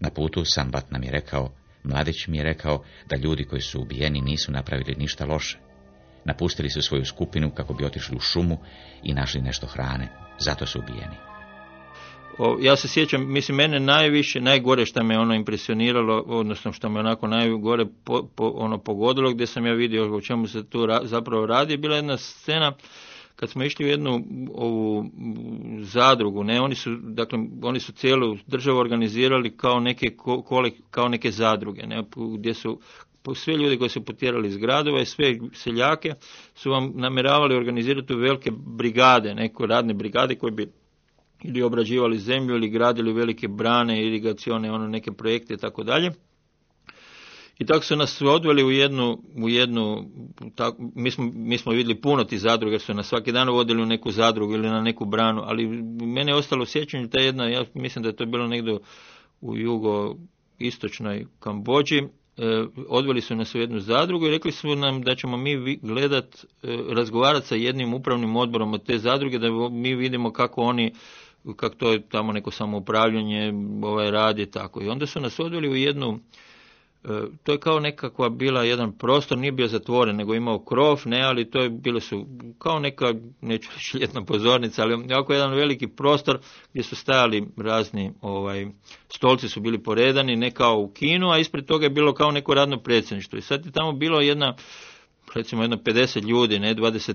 Na putu Sambat nam je rekao, mladić mi je rekao da ljudi koji su ubijeni nisu napravili ništa loše. Napustili su svoju skupinu kako bi otišli u šumu i našli nešto hrane, zato su ubijeni. O, ja se sjećam, mislim, mene najviše, najgore što me ono impresioniralo, odnosno što me onako najgore po, po, ono pogodilo, gdje sam ja vidio o čemu se tu ra, zapravo radi, bila jedna scena kad smo išli u jednu ovu zadrugu, ne, oni su, dakle, oni su cijelu državu organizirali kao neke, kao neke zadruge, ne, gdje su sve ljudi koji su potjerali iz gradova i sve seljake su vam namjeravali organizirati velike brigade, neko radne brigade koje bi ili obrađivali zemlju ili gradili velike brane, irigacione, ono neke projekte i tako dalje. I tako su nas odveli u jednu, u jednu tako, mi, smo, mi smo vidjeli puno ti zadruga, su nas svaki dan vodili u neku zadrugu ili na neku branu, ali mene je ostalo sjećanje ta jedna, ja mislim da je to bilo negdje u jugo istočnoj Kambođi, e, odveli su nas u jednu zadrugu i rekli su nam da ćemo mi gledat, e, razgovarati sa jednim upravnim odborom od te zadruge, da mi vidimo kako oni kako to je tamo neko samoupravljanje ovaj radi tako. I onda su nas odveli u jednu to je kao nekakva bila jedan prostor, nije bio zatvoren, nego imao krov, ne, ali to je bilo su kao neka, neću reći ljetna pozornica, ali jako jedan veliki prostor gdje su stajali razni, ovaj, stolci su bili poredani, ne kao u kinu, a ispred toga je bilo kao neko radno predsjedništvo. I sad je tamo bilo jedna recimo jedno 50 ljudi, ne 20,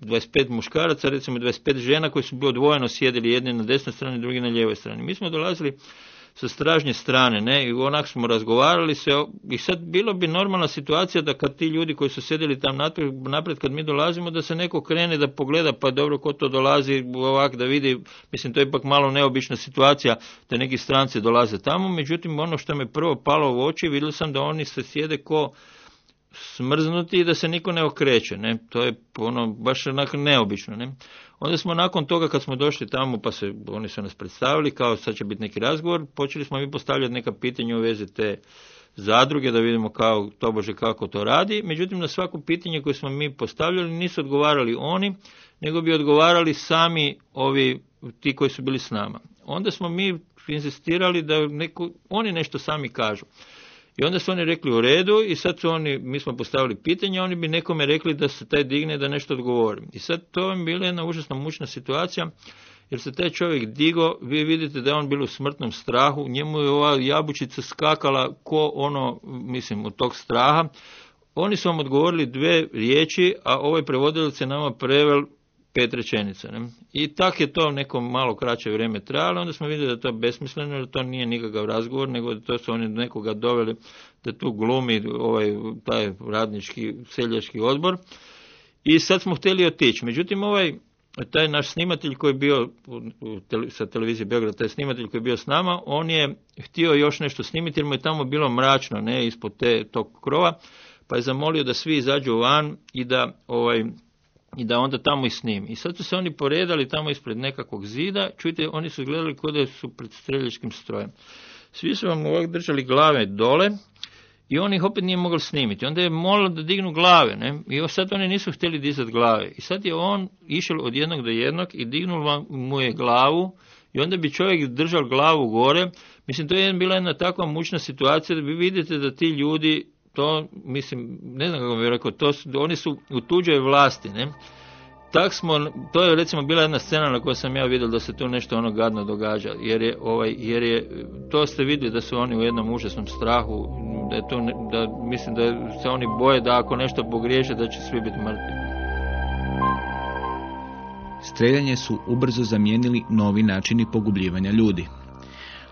25 muškaraca, recimo 25 žena koji su bili odvojeno sjedili jedni na desnoj strani, drugi na lijevoj strani. Mi smo dolazili sa stražnje strane, ne, i onak smo razgovarali se, i sad bilo bi normalna situacija da kad ti ljudi koji su sjedili tam naprijed, naprijed kad mi dolazimo, da se neko krene da pogleda, pa dobro, ko to dolazi, ovak da vidi, mislim, to je ipak malo neobična situacija, da neki stranci dolaze tamo, međutim, ono što me prvo palo u oči, vidio sam da oni se sjede ko, smrznuti i da se niko ne okreće, ne, to je ono baš onako neobično, ne. Onda smo nakon toga kad smo došli tamo pa se, oni su nas predstavili kao sad će biti neki razgovor, počeli smo mi postavljati neka pitanja u vezi te zadruge da vidimo kao, tobože kako to radi, međutim na svako pitanje koje smo mi postavljali nisu odgovarali oni, nego bi odgovarali sami ovi ti koji su bili s nama. Onda smo mi insistirali da neko, oni nešto sami kažu. I onda su oni rekli u redu i sad su oni, mi smo postavili pitanje, oni bi nekome rekli da se taj digne da nešto odgovori. I sad to je bila jedna užasno mučna situacija, jer se taj čovjek digo, vi vidite da je on bio u smrtnom strahu, njemu je ova jabučica skakala ko ono, mislim, od tog straha. Oni su vam odgovorili dve riječi, a ovaj prevodilac je nama prevel pet rečenica. Ne? I tak je to neko malo kraće vrijeme trajalo, onda smo vidjeli da to je besmisleno, jer to nije nikakav razgovor, nego da to su oni nekoga doveli da tu glumi ovaj, taj radnički, seljački odbor. I sad smo htjeli otići. Međutim, ovaj, taj naš snimatelj koji je bio sa televizije Beograd, taj snimatelj koji je bio s nama, on je htio još nešto snimiti jer mu je tamo bilo mračno, ne, ispod te, tog krova, pa je zamolio da svi izađu van i da ovaj, i da onda tamo i snimi. I sad su se oni poredali tamo ispred nekakvog zida, čujte, oni su gledali kod su pred streljačkim strojem. Svi su vam ovak držali glave dole i on ih opet nije mogao snimiti. Onda je molio da dignu glave, ne? I sad oni nisu htjeli dizati glave. I sad je on išao od jednog do jednog i dignuo mu je glavu i onda bi čovjek držao glavu gore. Mislim, to je bila jedna takva mučna situacija da vi vidite da ti ljudi to, mislim, ne znam kako bih rekao, to su, oni su u tuđoj vlasti, ne? tak smo, to je recimo bila jedna scena na kojoj sam ja vidio da se tu nešto ono gadno događa, jer je, ovaj, jer je, to ste vidjeli da su oni u jednom užasnom strahu, da je to, da, mislim da se oni boje da ako nešto pogriješe da će svi biti mrtvi. Streljanje su ubrzo zamijenili novi načini pogubljivanja ljudi.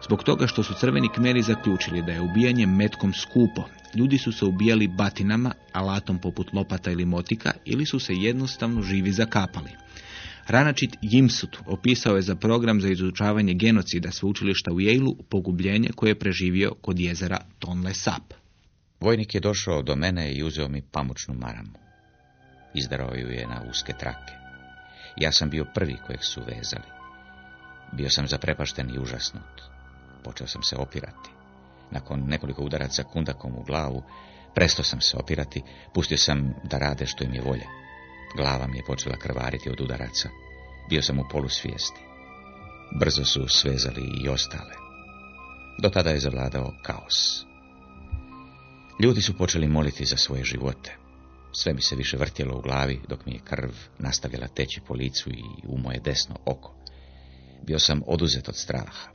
Zbog toga što su crveni kmeri zaključili da je ubijanje metkom skupo, ljudi su se ubijali batinama, alatom poput lopata ili motika, ili su se jednostavno živi zakapali. Ranačit Jimsut opisao je za program za izučavanje genocida sveučilišta u Yale pogubljenje koje je preživio kod jezera Tonle Sap. Vojnik je došao do mene i uzeo mi pamučnu maramu. Izdarao ju je na uske trake. Ja sam bio prvi kojeg su vezali. Bio sam zaprepašten i užasnut. Počeo sam se opirati. Nakon nekoliko udaraca kundakom u glavu, presto sam se opirati, pustio sam da rade što im je volje. Glava mi je počela krvariti od udaraca. Bio sam u polusvijesti. Brzo su svezali i ostale. Do tada je zavladao kaos. Ljudi su počeli moliti za svoje živote. Sve mi se više vrtjelo u glavi, dok mi je krv nastavila teći po licu i u moje desno oko. Bio sam oduzet od straha.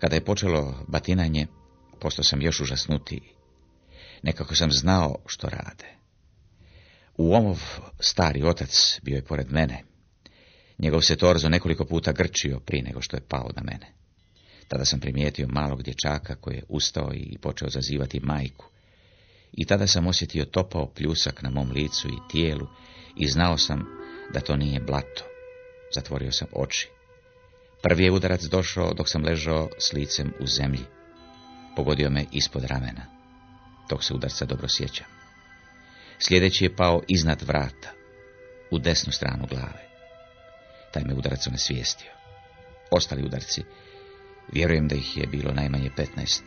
Kada je počelo batinanje, postao sam još užasnutiji. Nekako sam znao što rade. U omov stari otac bio je pored mene. Njegov se torzo nekoliko puta grčio prije nego što je pao na mene. Tada sam primijetio malog dječaka koji je ustao i počeo zazivati majku. I tada sam osjetio topao pljusak na mom licu i tijelu i znao sam da to nije blato. Zatvorio sam oči. Prvi je udarac došao dok sam ležao s licem u zemlji. Pogodio me ispod ramena. Tog se udarca dobro sjećam. Sljedeći je pao iznad vrata, u desnu stranu glave. Taj me udarac svijestio. Ostali udarci, vjerujem da ih je bilo najmanje petnaest,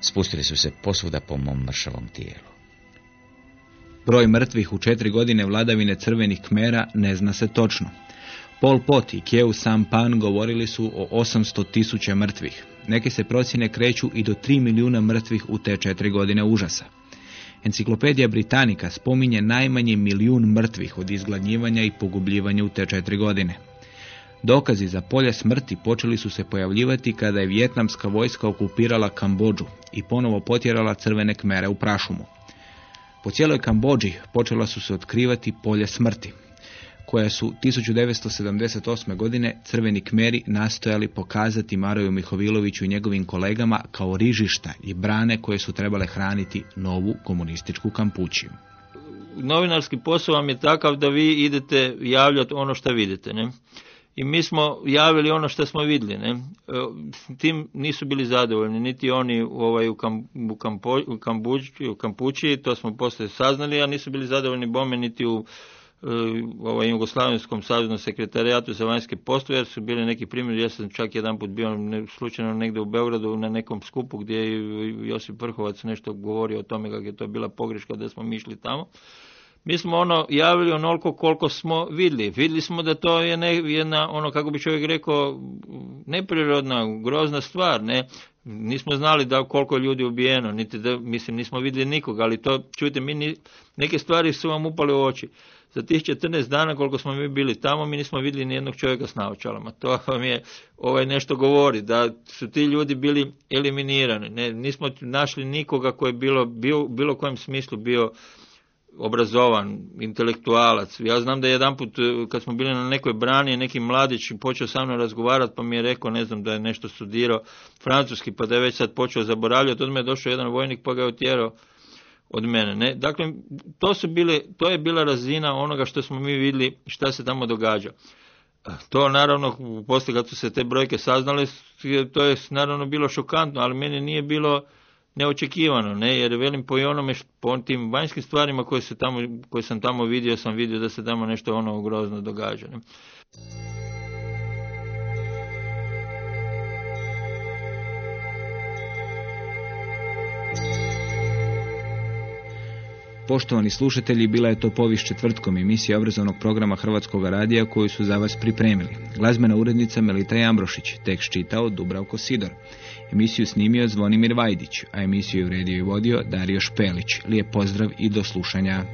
spustili su se posvuda po mom mršavom tijelu. Broj mrtvih u četiri godine vladavine crvenih kmera ne zna se točno. Pol Pot i Kjeu Sampan govorili su o 800 tisuća mrtvih. Neke se procjene kreću i do 3 milijuna mrtvih u te četiri godine užasa. Enciklopedija Britanika spominje najmanje milijun mrtvih od izgladnjivanja i pogubljivanja u te četiri godine. Dokazi za polje smrti počeli su se pojavljivati kada je vjetnamska vojska okupirala Kambođu i ponovo potjerala crvene kmere u prašumu. Po cijeloj Kambođi počela su se otkrivati polje smrti, koja su 1978. godine crveni kmeri nastojali pokazati Maroju Mihoviloviću i njegovim kolegama kao rižišta i brane koje su trebale hraniti novu komunističku kampućiju. Novinarski posao vam je takav da vi idete javljati ono što vidite. Ne? I mi smo javili ono što smo vidjeli. Ne? E, tim nisu bili zadovoljni, niti oni ovaj, u, kam, u, kampo, u, kambući, u Kampući, to smo poslije saznali, a nisu bili zadovoljni bome niti u ovaj, Jugoslavenskom saveznom sekretarijatu za vanjske poslove, jer su bili neki primjeri, ja sam čak jedan put bio slučajno negdje u Beogradu na nekom skupu gdje je Josip Vrhovac nešto govorio o tome kako je to bila pogreška da smo mi išli tamo. Mi smo ono javili onoliko koliko smo vidjeli. Vidjeli smo da to je ne, jedna, ono kako bi čovjek rekao, neprirodna, grozna stvar, ne. Nismo znali da koliko ljudi ubijeno, niti da, mislim, nismo vidjeli nikoga, ali to, čujte, mi ni, neke stvari su vam upale u oči za tih 14 dana koliko smo mi bili tamo, mi nismo vidjeli ni jednog čovjeka s naočalama. To vam je ovaj nešto govori, da su ti ljudi bili eliminirani. Ne, nismo našli nikoga koji je bilo, bio, bilo kojem smislu bio obrazovan, intelektualac. Ja znam da je jedan put kad smo bili na nekoj brani, neki mladić počeo sa mnom razgovarati pa mi je rekao, ne znam da je nešto studirao francuski pa da je već sad počeo zaboravljati. Od me je došao jedan vojnik pa ga je otjerao od mene. Ne? Dakle, to, su bile, to je bila razina onoga što smo mi vidjeli šta se tamo događa. To naravno, poslije kad su se te brojke saznale, to je naravno bilo šokantno, ali meni nije bilo neočekivano, ne, jer velim po onome, po tim vanjskim stvarima koje, se tamo, koje sam tamo vidio, sam vidio da se tamo nešto ono grozno događa. Ne. Poštovani slušatelji, bila je to povijest četvrtkom emisija obrazovnog programa Hrvatskog radija koju su za vas pripremili. Glazbena urednica Melita Jambrošić, tekst čitao Dubravko Sidor. Emisiju snimio Zvonimir Vajdić, a emisiju je uredio i vodio Dario Špelić. Lijep pozdrav i do slušanja.